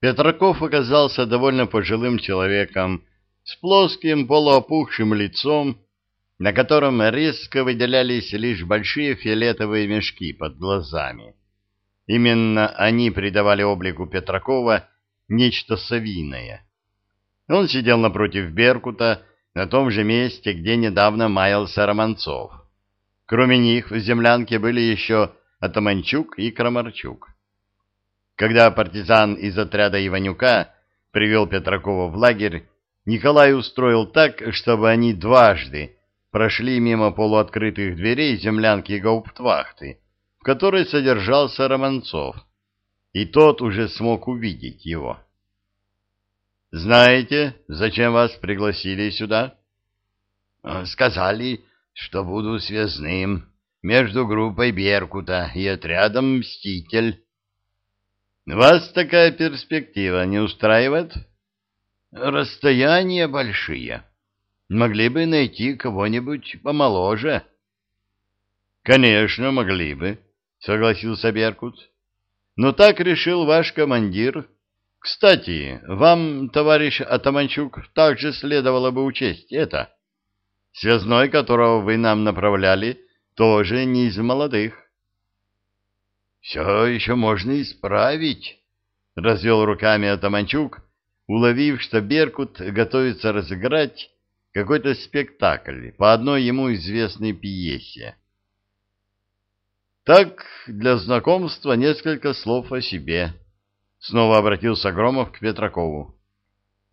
Петраков оказался довольно пожилым человеком с плоским полуопухшим лицом, на котором резко выделялись лишь большие фиолетовые мешки под глазами. Именно они придавали облику Петракова нечто совиное. Он сидел напротив Беркута на том же месте, где недавно маялся Романцов. Кроме них в землянке были еще Атаманчук и Крамарчук. Когда партизан из отряда Иванюка привел Петракова в лагерь, Николай устроил так, чтобы они дважды прошли мимо полуоткрытых дверей землянки Гауптвахты, в которой содержался Романцов, и тот уже смог увидеть его. «Знаете, зачем вас пригласили сюда?» «Сказали, что буду связным между группой Беркута и отрядом «Мститель». Вас такая перспектива не устраивает? Расстояния большие. Могли бы найти кого-нибудь помоложе. Конечно, могли бы, согласился Беркут. Но так решил ваш командир. Кстати, вам, товарищ Атаманчук, также следовало бы учесть это. Связной, которого вы нам направляли, тоже не из молодых. Все еще можно исправить, — развел руками Атаманчук, уловив, что Беркут готовится разыграть какой-то спектакль по одной ему известной пьесе. Так, для знакомства несколько слов о себе. Снова обратился Громов к Петракову.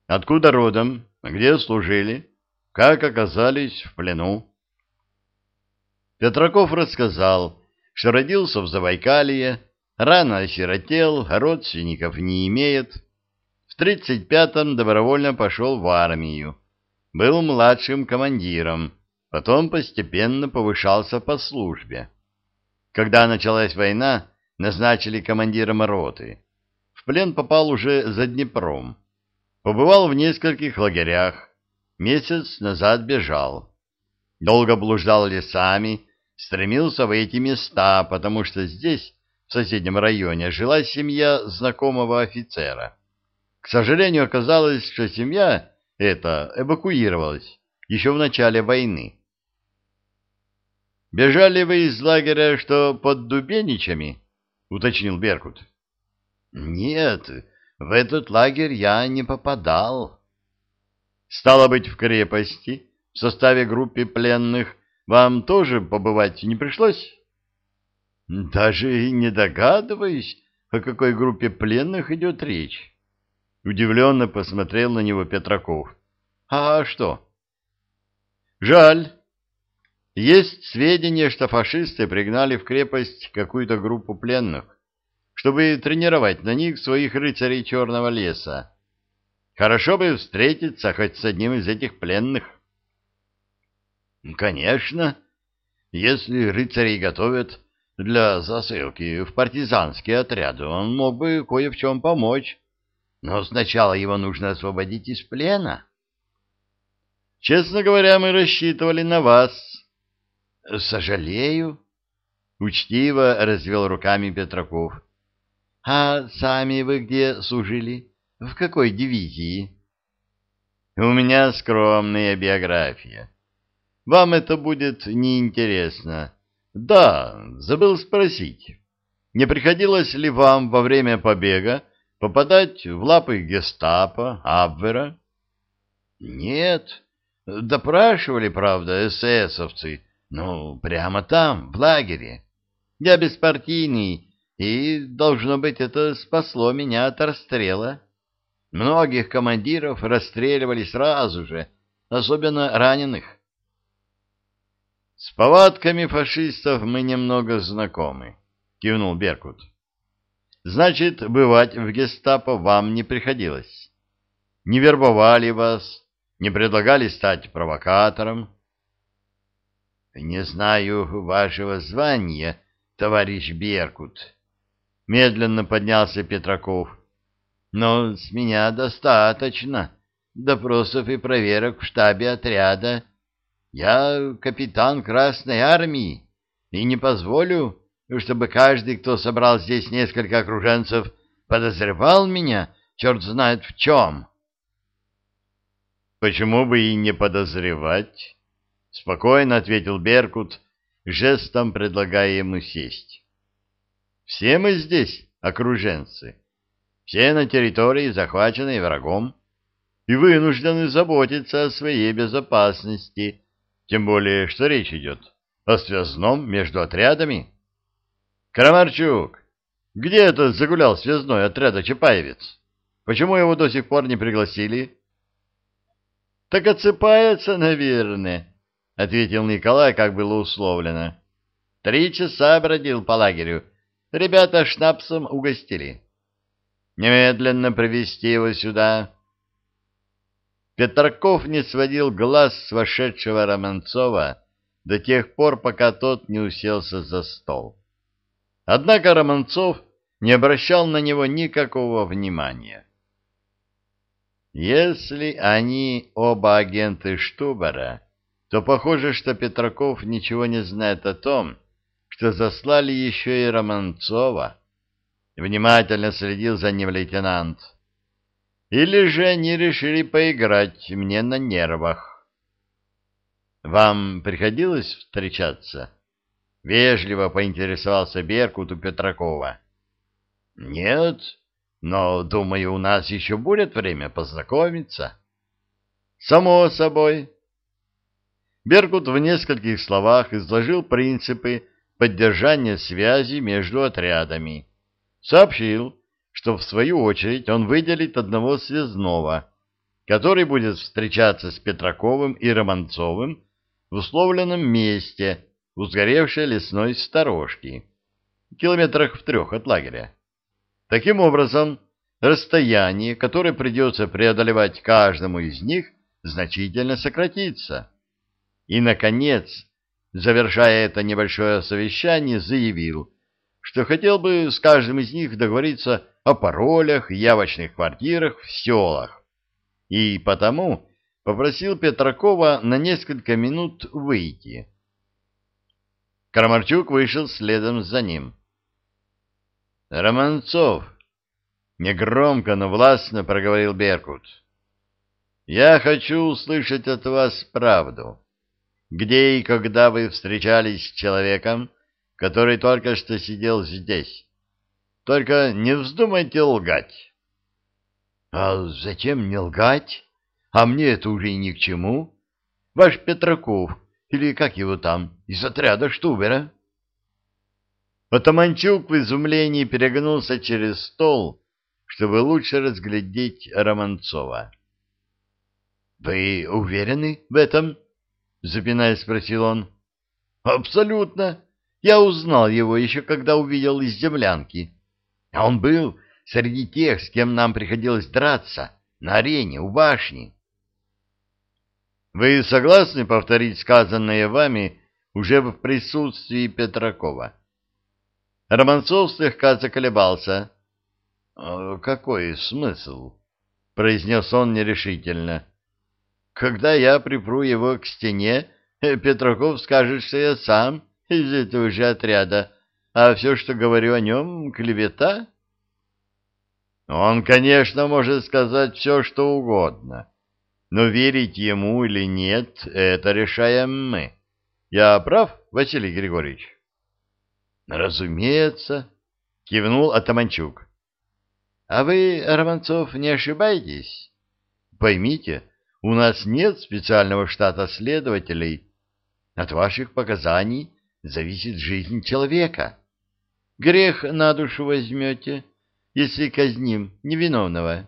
Откуда родом? Где служили? Как оказались в плену? Петраков рассказал, что родился в Забайкалье, рано осиротел, родственников не имеет. В тридцать пятом добровольно пошел в армию. Был младшим командиром, потом постепенно повышался по службе. Когда началась война, назначили командиром роты. В плен попал уже за Днепром. Побывал в нескольких лагерях. Месяц назад бежал. Долго блуждал лесами, стремился в эти места, потому что здесь, в соседнем районе, жила семья знакомого офицера. К сожалению, оказалось, что семья эта эвакуировалась еще в начале войны. «Бежали вы из лагеря, что под Дубеничами?» — уточнил Беркут. «Нет, в этот лагерь я не попадал». «Стало быть, в крепости, в составе группы пленных, вам тоже побывать не пришлось? Даже и не догадываюсь, о какой группе пленных идет речь. Удивленно посмотрел на него Петраков. А что? Жаль. Есть сведения, что фашисты пригнали в крепость какую-то группу пленных, чтобы тренировать на них своих рыцарей Черного леса. Хорошо бы встретиться хоть с одним из этих пленных. Конечно, если рыцарей готовят для засылки в партизанские отряды, он мог бы кое в чем помочь. Но сначала его нужно освободить из плена. Честно говоря, мы рассчитывали на вас. Сожалею. Учтиво развел руками Петраков. А сами вы где служили? В какой дивизии? У меня скромная биография. Вам это будет неинтересно. Да, забыл спросить. Не приходилось ли вам во время побега попадать в лапы гестапо, Абвера? Нет. Допрашивали, правда, эсэсовцы. Ну, прямо там, в лагере. Я беспартийный, и, должно быть, это спасло меня от расстрела. Многих командиров расстреливали сразу же, особенно раненых. С повадками фашистов мы немного знакомы, кивнул Беркут. Значит, бывать в гестапо вам не приходилось. Не вербовали вас, не предлагали стать провокатором. Не знаю вашего звания, товарищ Беркут. Медленно поднялся Петраков. Но с меня достаточно допросов и проверок в штабе отряда я капитан Красной Армии и не позволю, чтобы каждый, кто собрал здесь несколько окруженцев, подозревал меня черт знает в чем. Почему бы и не подозревать? Спокойно ответил Беркут, жестом предлагая ему сесть. Все мы здесь окруженцы. Все на территории, захваченной врагом, и вынуждены заботиться о своей безопасности, тем более, что речь идет о связном между отрядами. Крамарчук, где этот загулял связной отряда Чапаевец? Почему его до сих пор не пригласили? — Так отсыпается, наверное, — ответил Николай, как было условлено. — Три часа бродил по лагерю. Ребята шнапсом угостили. Немедленно привести его сюда. Петраков не сводил глаз с вошедшего Романцова до тех пор, пока тот не уселся за стол. Однако Романцов не обращал на него никакого внимания. Если они оба агенты Штубера, то похоже, что Петраков ничего не знает о том, что заслали еще и Романцова. Внимательно следил за ним лейтенант. Или же они решили поиграть мне на нервах. Вам приходилось встречаться? Вежливо поинтересовался Беркут у Петракова. Нет, но, думаю, у нас еще будет время познакомиться. Само собой. Беркут в нескольких словах изложил принципы поддержания связи между отрядами. Сообщил, что в свою очередь он выделит одного связного, который будет встречаться с Петраковым и Романцовым в условленном месте у сгоревшей лесной сторожки, километрах в трех от лагеря. Таким образом, расстояние, которое придется преодолевать каждому из них, значительно сократится. И, наконец, завершая это небольшое совещание, заявил, что хотел бы с каждым из них договориться о паролях и явочных квартирах в селах, и потому попросил Петракова на несколько минут выйти. Крамарчук вышел следом за ним. «Романцов!» — негромко, но властно проговорил Беркут. «Я хочу услышать от вас правду. Где и когда вы встречались с человеком, который только что сидел здесь? Только не вздумайте лгать». «А зачем не лгать? А мне это уже ни к чему. Ваш Петраков, или как его там, из отряда Штубера?» Атаманчук в изумлении перегнулся через стол, чтобы лучше разглядеть Романцова. — Вы уверены в этом? — запинаясь, спросил он. — Абсолютно. Я узнал его еще когда увидел из землянки. А он был среди тех, с кем нам приходилось драться, на арене у башни. — Вы согласны повторить сказанное вами уже в присутствии Петракова? — Романцов слегка заколебался. «А «Какой смысл?» — произнес он нерешительно. «Когда я припру его к стене, Петраков скажет, что я сам из этого же отряда, а все, что говорю о нем, клевета?» «Он, конечно, может сказать все, что угодно, но верить ему или нет, это решаем мы. Я прав, Василий Григорьевич?» Разумеется, кивнул Атаманчук. А вы, Романцов, не ошибаетесь? Поймите, у нас нет специального штата следователей. От ваших показаний зависит жизнь человека. Грех на душу возьмете, если казним невиновного.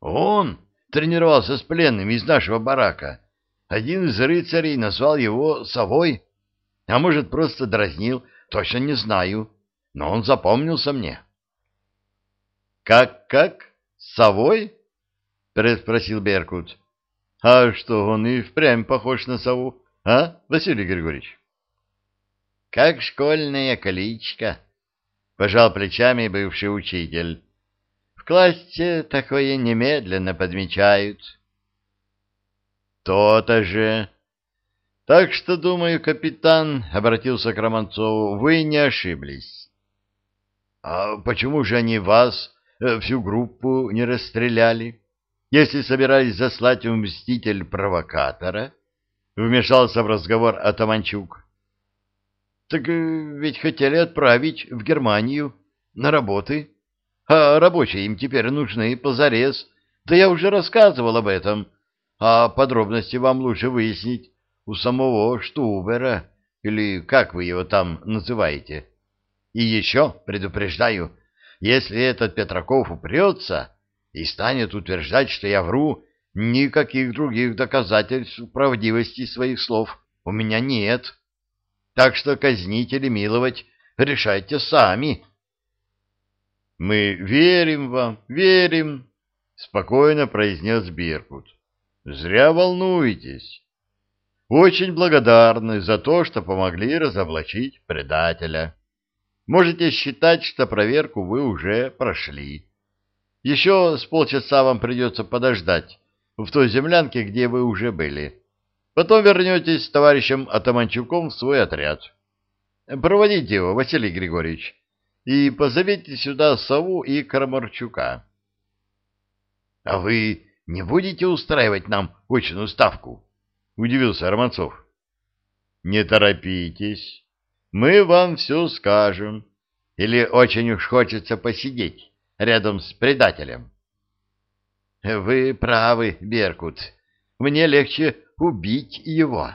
Он тренировался с пленным из нашего барака. Один из рыцарей назвал его совой а может, просто дразнил, точно не знаю, но он запомнился мне. «Как-как? Совой?» — переспросил Беркут. «А что, он и впрямь похож на сову, а, Василий Григорьевич?» «Как школьная кличка», — пожал плечами бывший учитель. «В классе такое немедленно подмечают». «То-то же!» Так что, думаю, капитан, — обратился к Романцову, — вы не ошиблись. — А почему же они вас э, всю группу не расстреляли, если собирались заслать в мститель провокатора? Вмешался в разговор Атаманчук. Так э, ведь хотели отправить в Германию на работы, а рабочие им теперь нужны позарез. Да я уже рассказывал об этом, а подробности вам лучше выяснить у самого Штубера, или как вы его там называете. И еще предупреждаю, если этот Петраков упрется и станет утверждать, что я вру, никаких других доказательств правдивости своих слов у меня нет. Так что казнить или миловать решайте сами. — Мы верим вам, верим, — спокойно произнес Биркут. — Зря волнуетесь. Очень благодарны за то, что помогли разоблачить предателя. Можете считать, что проверку вы уже прошли. Еще с полчаса вам придется подождать в той землянке, где вы уже были. Потом вернетесь с товарищем Атаманчуком в свой отряд. Проводите его, Василий Григорьевич, и позовите сюда Сову и Крамарчука. — А вы не будете устраивать нам очную ставку? — удивился Романцов. — Не торопитесь. Мы вам все скажем. Или очень уж хочется посидеть рядом с предателем? — Вы правы, Беркут. Мне легче убить его.